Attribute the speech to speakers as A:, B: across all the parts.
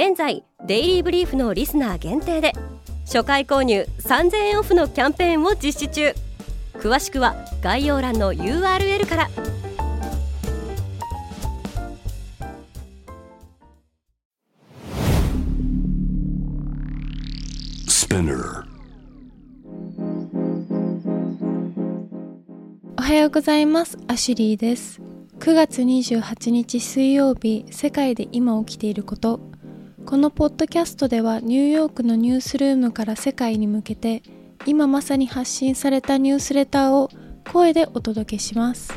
A: 現在デイリーブリーフのリスナー限定で初回購入3000円オフのキャンペーンを実施中。詳しくは概要欄の URL から。
B: おはようございます。アシュリーです。9月28日水曜日世界で今起きていることこのポッドキャストではニューヨークのニュースルームから世界に向けて今まさに発信されたニュースレターを声でお届けします。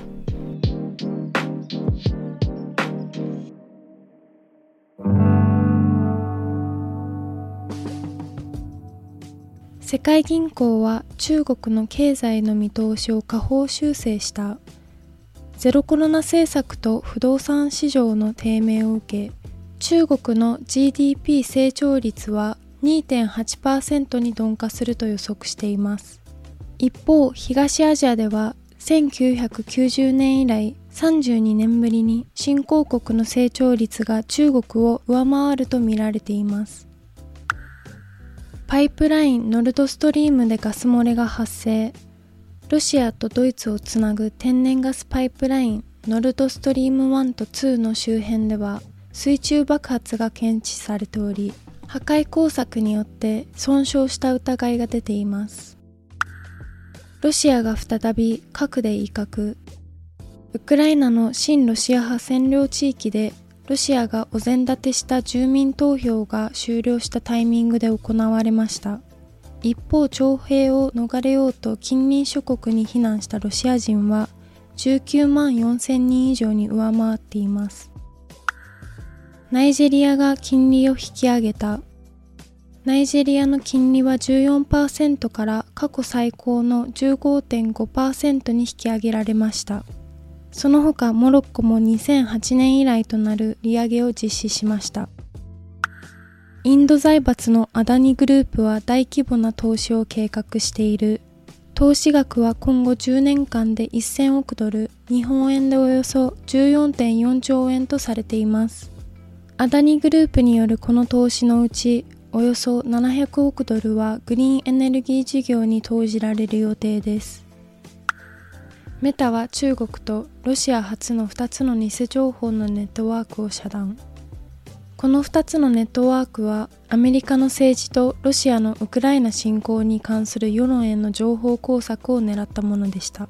B: 世界銀行は中国の経済の見通しを下方修正した。ゼロコロナ政策と不動産市場の低迷を受け中国の GDP 成長率は2.8%に鈍化すると予測しています。一方東アジアでは1990年以来32年ぶりに新興国の成長率が中国を上回るとみられています。パイプラインノルドストリームでガス漏れが発生。ロシアとドイツをつなぐ天然ガスパイプラインノルドストリーム1と2の周辺では水中爆発が検知されており破壊工作によって損傷した疑いが出ています。ロシアが再び核で威嚇。ウクライナの親ロシア派占領地域でロシアがお膳立てした住民投票が終了したタイミングで行われました。一方徴兵を逃れようと近隣諸国に避難したロシア人は19万4千人以上に上回っています。ナイジェリアが金利を引き上げた。ナイジェリアの金利は14%から過去最高の15.5%に引き上げられました。その他モロッコも2008年以来となる利上げを実施しました。インド財閥のアダニグループは大規模な投資を計画している。投資額は今後10年間で1000億ドル、日本円でおよそ14.4兆円とされています。アダニグループによるこの投資のうちおよそ700億ドルはグリーンエネルギー事業に投じられる予定です。メタは中国とロシア初の2つの偽情報のネットワークを遮断。この2つのネットワークはアメリカの政治とロシアのウクライナ侵攻に関する世論への情報工作を狙ったものでした。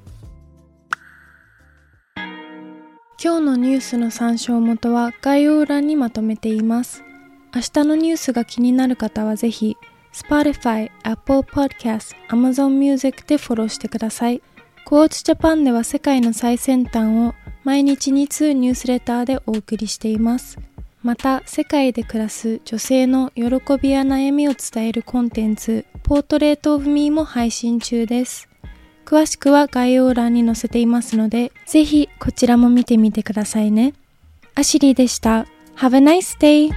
B: 今日のニュースの参照元は概要欄にまとめています。明日のニュースが気になる方はぜひ Spotify、Apple Podcast、Amazon Music でフォローしてください。Quotes Japan では世界の最先端を毎日2通ニュースレターでお送りしています。また、世界で暮らす女性の喜びや悩みを伝えるコンテンツ、ポートレートオフミーも配信中です。詳しくは概要欄に載せていますので、ぜひこちらも見てみてくださいね。アシリーでした。Have a nice day!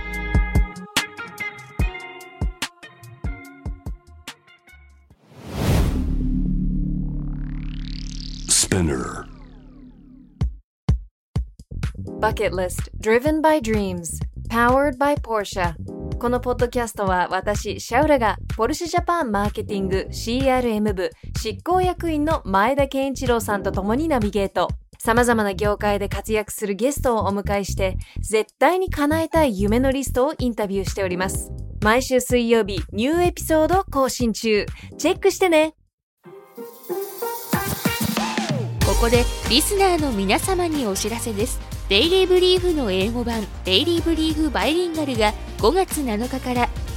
C: バケットリスト Driven by Dreams Powered by Porsche このポッドキャストは私、シャウラがポルシェジャパンマーケティング CRM 部執行役員の前田健一郎さんと共にナビゲート。様々な業界で活躍するゲストをお迎えして、絶対に叶えたい夢のリストをインタビューしております。毎週水曜日、ニューエピソード更新中。チェックしてね
A: ここでリスナーの皆様にお知らせです。デイリーブリーフの英語版デイリーブリーフバイリンガルが5月7日から